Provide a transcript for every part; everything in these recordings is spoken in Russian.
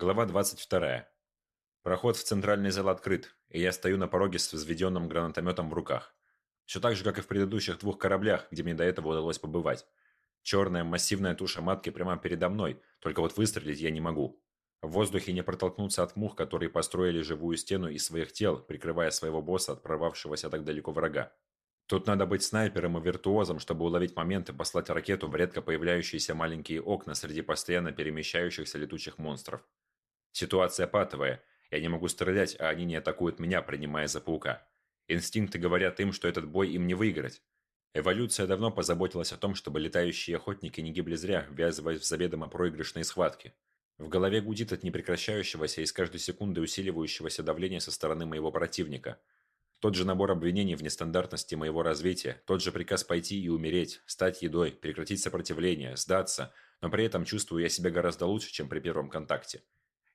Глава 22. Проход в центральный зал открыт, и я стою на пороге с взведенным гранатометом в руках. Все так же, как и в предыдущих двух кораблях, где мне до этого удалось побывать. Черная массивная туша матки прямо передо мной, только вот выстрелить я не могу. В воздухе не протолкнуться от мух, которые построили живую стену из своих тел, прикрывая своего босса от прорвавшегося так далеко врага. Тут надо быть снайпером и виртуозом, чтобы уловить момент и послать ракету в редко появляющиеся маленькие окна среди постоянно перемещающихся летучих монстров. Ситуация патовая. Я не могу стрелять, а они не атакуют меня, принимая за паука. Инстинкты говорят им, что этот бой им не выиграть. Эволюция давно позаботилась о том, чтобы летающие охотники не гибли зря, ввязываясь в заведомо проигрышные схватки. В голове гудит от непрекращающегося и с каждой секунды усиливающегося давления со стороны моего противника. Тот же набор обвинений в нестандартности моего развития, тот же приказ пойти и умереть, стать едой, прекратить сопротивление, сдаться, но при этом чувствую я себя гораздо лучше, чем при первом контакте.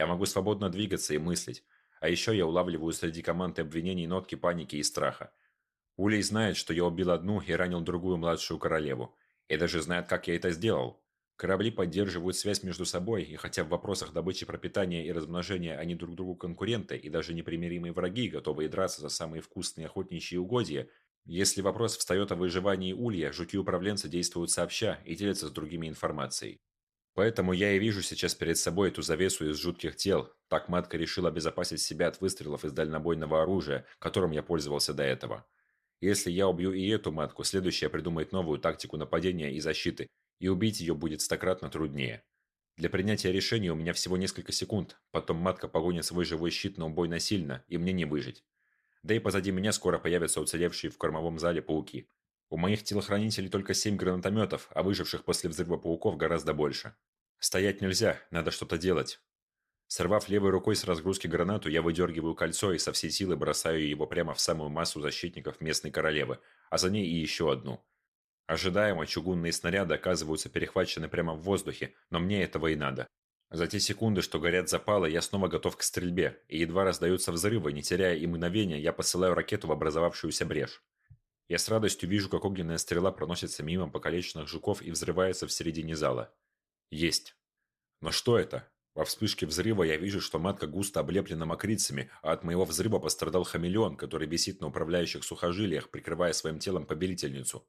Я могу свободно двигаться и мыслить. А еще я улавливаю среди команды обвинений нотки паники и страха. Улей знает, что я убил одну и ранил другую младшую королеву. И даже знает, как я это сделал. Корабли поддерживают связь между собой, и хотя в вопросах добычи пропитания и размножения они друг другу конкуренты и даже непримиримые враги, готовые драться за самые вкусные охотничьи угодья, если вопрос встает о выживании улья, жуки-управленцы действуют сообща и делятся с другими информацией. Поэтому я и вижу сейчас перед собой эту завесу из жутких тел. Так матка решила обезопасить себя от выстрелов из дальнобойного оружия, которым я пользовался до этого. Если я убью и эту матку, следующая придумает новую тактику нападения и защиты, и убить ее будет стократно труднее. Для принятия решения у меня всего несколько секунд, потом матка погонит свой живой щит на убой насильно, и мне не выжить. Да и позади меня скоро появятся уцелевшие в кормовом зале пауки. У моих телохранителей только семь гранатометов, а выживших после взрыва пауков гораздо больше. Стоять нельзя, надо что-то делать. Сорвав левой рукой с разгрузки гранату, я выдергиваю кольцо и со всей силы бросаю его прямо в самую массу защитников местной королевы, а за ней и еще одну. Ожидаемо чугунные снаряды оказываются перехвачены прямо в воздухе, но мне этого и надо. За те секунды, что горят запалы, я снова готов к стрельбе, и едва раздаются взрывы, не теряя и мгновения, я посылаю ракету в образовавшуюся брешь. Я с радостью вижу, как огненная стрела проносится мимо покалеченных жуков и взрывается в середине зала. Есть. Но что это? Во вспышке взрыва я вижу, что матка густо облеплена мокрицами, а от моего взрыва пострадал хамелеон, который висит на управляющих сухожилиях, прикрывая своим телом побелительницу.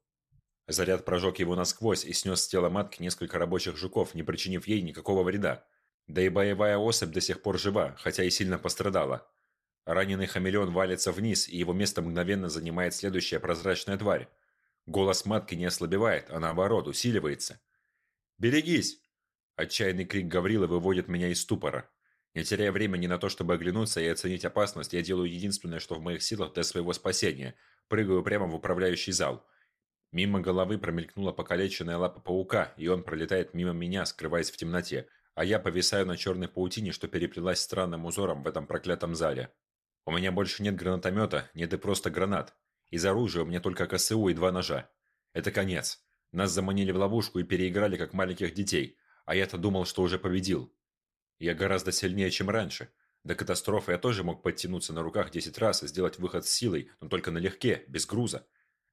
Заряд прожег его насквозь и снес с тела матки несколько рабочих жуков, не причинив ей никакого вреда. Да и боевая особь до сих пор жива, хотя и сильно пострадала. Раненый хамелеон валится вниз, и его место мгновенно занимает следующая прозрачная тварь. Голос матки не ослабевает, а наоборот, усиливается. «Берегись!» Отчаянный крик Гаврила выводит меня из ступора. Не теряя времени на то, чтобы оглянуться и оценить опасность, я делаю единственное, что в моих силах для своего спасения. Прыгаю прямо в управляющий зал. Мимо головы промелькнула покалеченная лапа паука, и он пролетает мимо меня, скрываясь в темноте, а я повисаю на черной паутине, что переплелась странным узором в этом проклятом зале. У меня больше нет гранатомета, нет и просто гранат. Из оружия у меня только КСУ и два ножа. Это конец. Нас заманили в ловушку и переиграли, как маленьких детей. А я-то думал, что уже победил. Я гораздо сильнее, чем раньше. До катастрофы я тоже мог подтянуться на руках 10 раз и сделать выход с силой, но только налегке, без груза.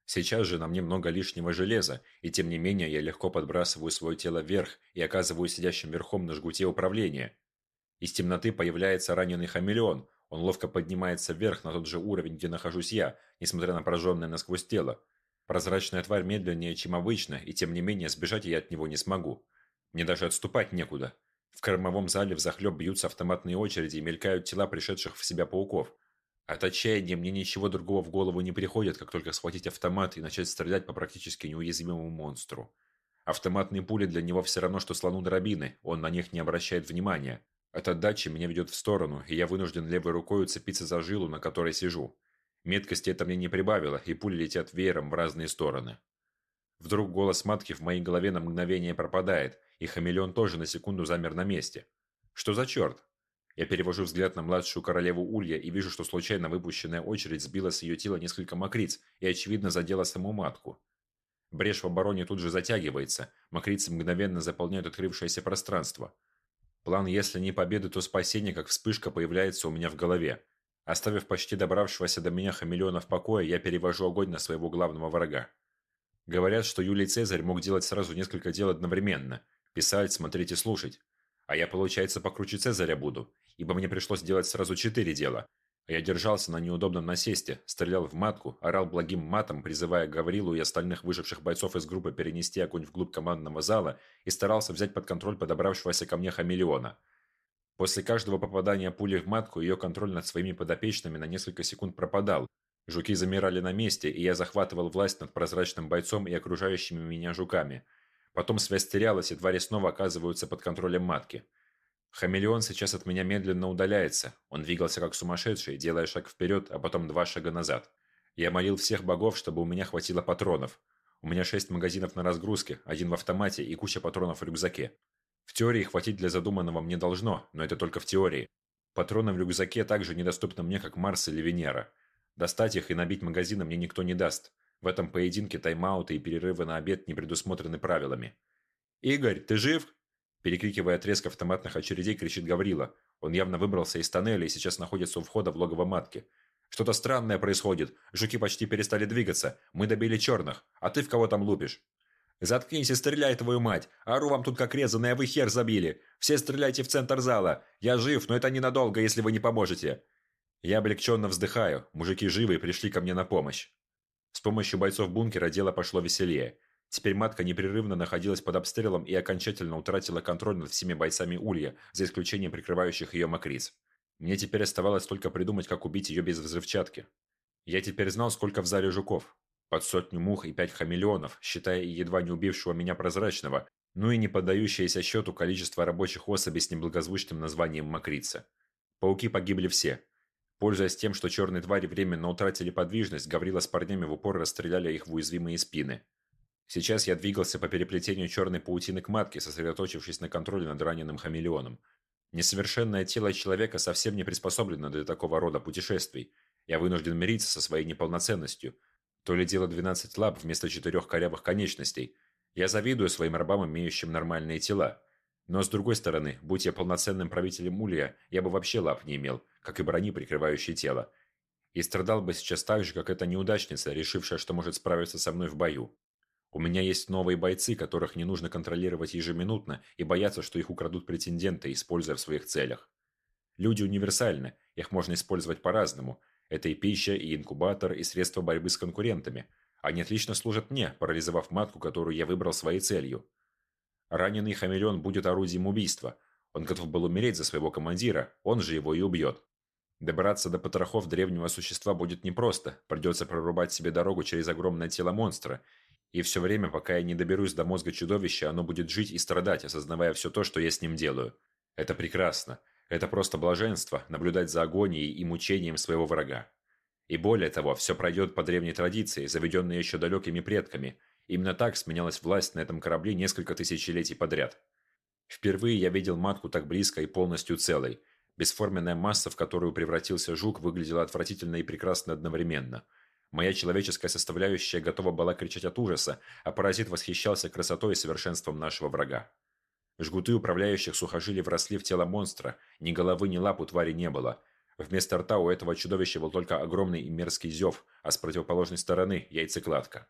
Сейчас же на мне много лишнего железа, и тем не менее я легко подбрасываю свое тело вверх и оказываюсь сидящим верхом на жгуте управления. Из темноты появляется раненый хамелеон, он ловко поднимается вверх на тот же уровень, где нахожусь я, несмотря на пораженное насквозь тело. Прозрачная тварь медленнее, чем обычно, и тем не менее сбежать я от него не смогу. Мне даже отступать некуда. В кормовом зале взахлеб бьются автоматные очереди и мелькают тела пришедших в себя пауков. От отчаяния мне ничего другого в голову не приходит, как только схватить автомат и начать стрелять по практически неуязвимому монстру. Автоматные пули для него все равно, что слону дробины, он на них не обращает внимания. От отдачи меня ведет в сторону, и я вынужден левой рукой уцепиться за жилу, на которой сижу. Меткости это мне не прибавило, и пули летят веером в разные стороны. Вдруг голос матки в моей голове на мгновение пропадает, и хамелеон тоже на секунду замер на месте. Что за черт? Я перевожу взгляд на младшую королеву Улья и вижу, что случайно выпущенная очередь сбила с ее тела несколько мокриц и, очевидно, задела саму матку. Брешь в обороне тут же затягивается, мокрицы мгновенно заполняют открывшееся пространство – План «если не победы, то спасение» как вспышка появляется у меня в голове. Оставив почти добравшегося до меня хамелеона в покое, я перевожу огонь на своего главного врага. Говорят, что Юлий Цезарь мог делать сразу несколько дел одновременно. Писать, смотреть и слушать. А я, получается, покруче Цезаря буду, ибо мне пришлось делать сразу четыре дела. А я держался на неудобном насесте, стрелял в матку, орал благим матом, призывая Гаврилу и остальных выживших бойцов из группы перенести огонь вглубь командного зала и старался взять под контроль подобравшегося ко мне хамелеона. После каждого попадания пули в матку ее контроль над своими подопечными на несколько секунд пропадал. Жуки замирали на месте, и я захватывал власть над прозрачным бойцом и окружающими меня жуками. Потом связь терялась, и твари снова оказываются под контролем матки. Хамелеон сейчас от меня медленно удаляется. Он двигался как сумасшедший, делая шаг вперед, а потом два шага назад. Я молил всех богов, чтобы у меня хватило патронов. У меня шесть магазинов на разгрузке, один в автомате и куча патронов в рюкзаке. В теории хватить для задуманного мне должно, но это только в теории. Патроны в рюкзаке также недоступны мне, как Марс или Венера. Достать их и набить магазины мне никто не даст. В этом поединке тайм-ауты и перерывы на обед не предусмотрены правилами. «Игорь, ты жив?» Перекрикивая треск автоматных очередей, кричит Гаврила. Он явно выбрался из тоннеля и сейчас находится у входа в логово матки. «Что-то странное происходит. Жуки почти перестали двигаться. Мы добили черных. А ты в кого там лупишь?» «Заткнись и стреляй, твою мать! Ару вам тут как резаное, вы хер забили! Все стреляйте в центр зала! Я жив, но это ненадолго, если вы не поможете!» Я облегченно вздыхаю. Мужики живы и пришли ко мне на помощь. С помощью бойцов бункера дело пошло веселее. Теперь матка непрерывно находилась под обстрелом и окончательно утратила контроль над всеми бойцами Улья, за исключением прикрывающих ее мокриц. Мне теперь оставалось только придумать, как убить ее без взрывчатки. Я теперь знал, сколько в зале жуков. Под сотню мух и пять хамелеонов, считая едва не убившего меня прозрачного, ну и не поддающееся счету количество рабочих особей с неблагозвучным названием мокрица. Пауки погибли все. Пользуясь тем, что черные твари временно утратили подвижность, Гаврила с парнями в упор расстреляли их в уязвимые спины. Сейчас я двигался по переплетению черной паутины к матке, сосредоточившись на контроле над раненым хамелеоном. Несовершенное тело человека совсем не приспособлено для такого рода путешествий. Я вынужден мириться со своей неполноценностью. То ли дело 12 лап вместо четырех корявых конечностей. Я завидую своим рабам, имеющим нормальные тела. Но с другой стороны, будь я полноценным правителем Улья, я бы вообще лап не имел, как и брони, прикрывающей тело. И страдал бы сейчас так же, как эта неудачница, решившая, что может справиться со мной в бою. У меня есть новые бойцы, которых не нужно контролировать ежеминутно и бояться, что их украдут претенденты, используя в своих целях. Люди универсальны, их можно использовать по-разному. Это и пища, и инкубатор, и средства борьбы с конкурентами. Они отлично служат мне, парализовав матку, которую я выбрал своей целью. Раненый хамелеон будет орудием убийства. Он готов был умереть за своего командира, он же его и убьет. Добраться до потрохов древнего существа будет непросто, придется прорубать себе дорогу через огромное тело монстра, и все время, пока я не доберусь до мозга чудовища, оно будет жить и страдать, осознавая все то, что я с ним делаю. Это прекрасно. Это просто блаженство, наблюдать за агонией и мучением своего врага. И более того, все пройдет по древней традиции, заведенной еще далекими предками. Именно так сменялась власть на этом корабле несколько тысячелетий подряд. Впервые я видел матку так близко и полностью целой. Бесформенная масса, в которую превратился жук, выглядела отвратительно и прекрасно одновременно – Моя человеческая составляющая готова была кричать от ужаса, а паразит восхищался красотой и совершенством нашего врага. Жгуты управляющих сухожилий вросли в тело монстра, ни головы, ни лап у твари не было. Вместо рта у этого чудовища был только огромный и мерзкий зев, а с противоположной стороны – яйцекладка.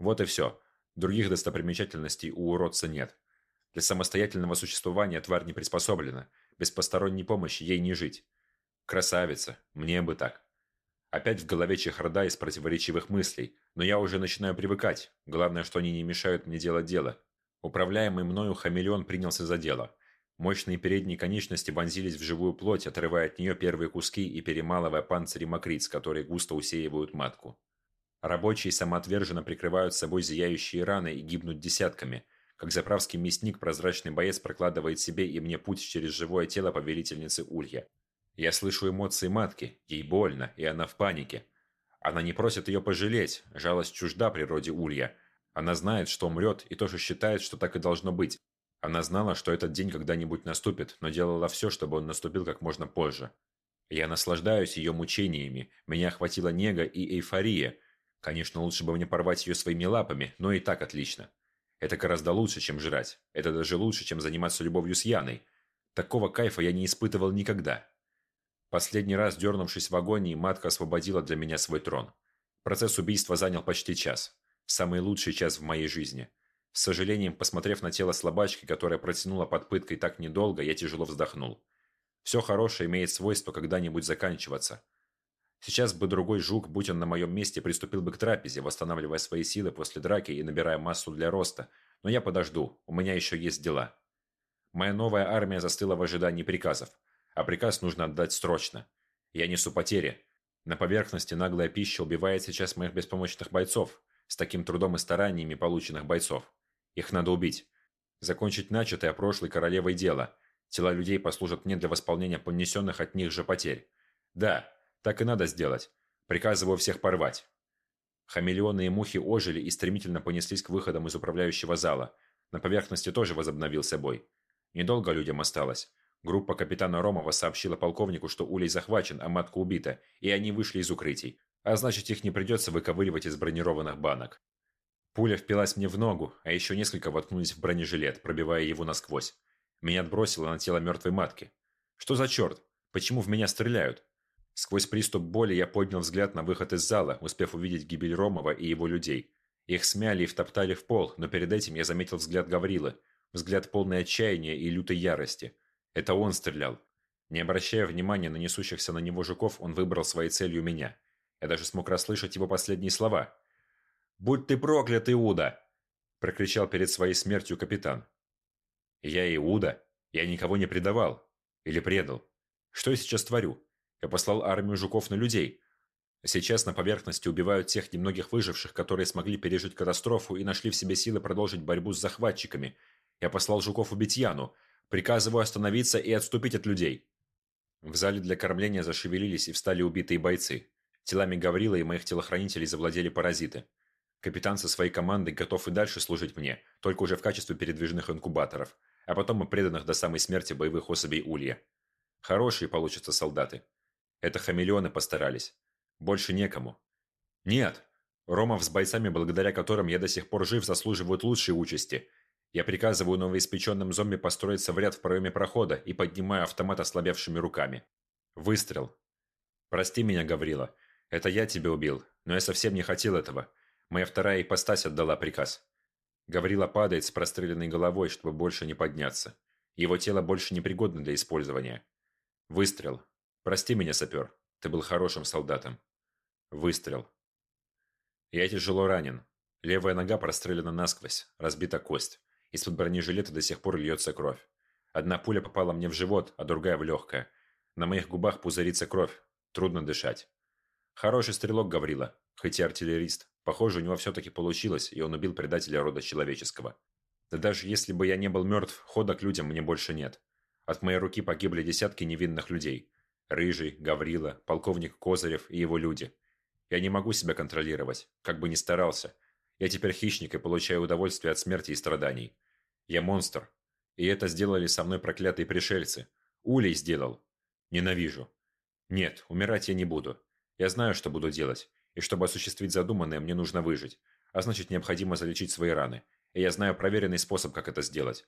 Вот и все. Других достопримечательностей у уродца нет. Для самостоятельного существования тварь не приспособлена. Без посторонней помощи ей не жить. Красавица. Мне бы так. Опять в голове чехарда из противоречивых мыслей, но я уже начинаю привыкать. Главное, что они не мешают мне делать дело. Управляемый мною хамелеон принялся за дело. Мощные передние конечности вонзились в живую плоть, отрывая от нее первые куски и перемалывая панцири мокриц, которые густо усеивают матку. Рабочие самоотверженно прикрывают собой зияющие раны и гибнут десятками. Как заправский мясник, прозрачный боец прокладывает себе и мне путь через живое тело повелительницы Улья. Я слышу эмоции матки, ей больно, и она в панике. Она не просит ее пожалеть, жалость чужда природе Улья. Она знает, что умрет, и тоже считает, что так и должно быть. Она знала, что этот день когда-нибудь наступит, но делала все, чтобы он наступил как можно позже. Я наслаждаюсь ее мучениями, меня охватила нега и эйфория. Конечно, лучше бы мне порвать ее своими лапами, но и так отлично. Это гораздо лучше, чем жрать. Это даже лучше, чем заниматься любовью с Яной. Такого кайфа я не испытывал никогда. Последний раз, дернувшись в агонии, матка освободила для меня свой трон. Процесс убийства занял почти час. Самый лучший час в моей жизни. С сожалением, посмотрев на тело слабачки, которая протянула под пыткой так недолго, я тяжело вздохнул. Все хорошее имеет свойство когда-нибудь заканчиваться. Сейчас бы другой жук, будь он на моем месте, приступил бы к трапезе, восстанавливая свои силы после драки и набирая массу для роста. Но я подожду, у меня еще есть дела. Моя новая армия застыла в ожидании приказов, а приказ нужно отдать срочно. Я несу потери. На поверхности наглая пища убивает сейчас моих беспомощных бойцов, с таким трудом и стараниями полученных бойцов. Их надо убить. Закончить начатое прошлой королевой дело. Тела людей послужат мне для восполнения понесенных от них же потерь. Да, так и надо сделать. Приказываю всех порвать. Хамелеоны и мухи ожили и стремительно понеслись к выходам из управляющего зала. На поверхности тоже возобновился бой. Недолго людям осталось. Группа капитана Ромова сообщила полковнику, что улей захвачен, а матка убита, и они вышли из укрытий. А значит, их не придется выковыривать из бронированных банок. Пуля впилась мне в ногу, а еще несколько воткнулись в бронежилет, пробивая его насквозь. Меня отбросило на тело мертвой матки. Что за черт? Почему в меня стреляют? Сквозь приступ боли я поднял взгляд на выход из зала, успев увидеть гибель Ромова и его людей. Их смяли и втоптали в пол, но перед этим я заметил взгляд Гаврилы. Взгляд полный отчаяния и лютой ярости. Это он стрелял. Не обращая внимания на несущихся на него жуков, он выбрал своей целью меня. Я даже смог расслышать его последние слова. «Будь ты проклят, Иуда!» – прокричал перед своей смертью капитан. «Я Иуда? Я никого не предавал. Или предал? Что я сейчас творю? Я послал армию жуков на людей. Сейчас на поверхности убивают тех немногих выживших, которые смогли пережить катастрофу и нашли в себе силы продолжить борьбу с захватчиками. Я послал жуков убить Яну. Приказываю остановиться и отступить от людей. В зале для кормления зашевелились и встали убитые бойцы. Телами Гаврила и моих телохранителей завладели паразиты. Капитан со своей командой готов и дальше служить мне, только уже в качестве передвижных инкубаторов, а потом и преданных до самой смерти боевых особей Улья. Хорошие получатся солдаты. Это хамелеоны постарались. Больше некому. Нет. Ромов с бойцами, благодаря которым я до сих пор жив, заслуживают лучшей участи. Я приказываю новоиспеченным зомби построиться в ряд в проеме прохода и поднимаю автомат ослабевшими руками. Выстрел. Прости меня, Гаврила. Это я тебя убил, но я совсем не хотел этого. Моя вторая ипостась отдала приказ. Гаврила падает с простреленной головой, чтобы больше не подняться. Его тело больше не пригодно для использования. Выстрел. Прости меня, сапер. Ты был хорошим солдатом. Выстрел. Я тяжело ранен. Левая нога прострелена насквозь, разбита кость. Из-под бронежилета до сих пор льется кровь. Одна пуля попала мне в живот, а другая в легкое. На моих губах пузырится кровь. Трудно дышать. Хороший стрелок Гаврила, хоть и артиллерист. Похоже, у него все-таки получилось, и он убил предателя рода человеческого. Да даже если бы я не был мертв, хода к людям мне больше нет. От моей руки погибли десятки невинных людей. Рыжий, Гаврила, полковник Козырев и его люди. Я не могу себя контролировать, как бы ни старался. Я теперь хищник и получаю удовольствие от смерти и страданий. Я монстр. И это сделали со мной проклятые пришельцы. Улей сделал. Ненавижу. Нет, умирать я не буду. Я знаю, что буду делать. И чтобы осуществить задуманное, мне нужно выжить. А значит, необходимо залечить свои раны. И я знаю проверенный способ, как это сделать.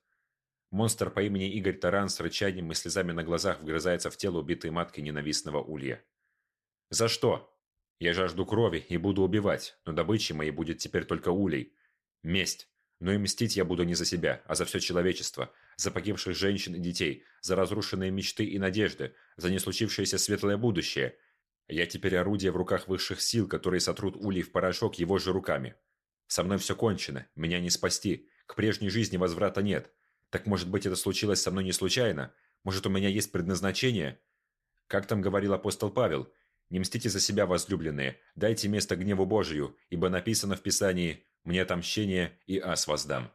Монстр по имени Игорь Таран с рычанием и слезами на глазах вгрызается в тело убитой матки ненавистного улья. «За что? Я жажду крови и буду убивать, но добычей моей будет теперь только улей. Месть. Но и мстить я буду не за себя, а за все человечество, за погибших женщин и детей, за разрушенные мечты и надежды, за не случившееся светлое будущее. Я теперь орудие в руках высших сил, которые сотрут улей в порошок его же руками. Со мной все кончено, меня не спасти, к прежней жизни возврата нет». Так может быть это случилось со мной не случайно? Может у меня есть предназначение? Как там говорил апостол Павел? Не мстите за себя, возлюбленные, дайте место гневу Божию, ибо написано в Писании «Мне отомщение и ас воздам».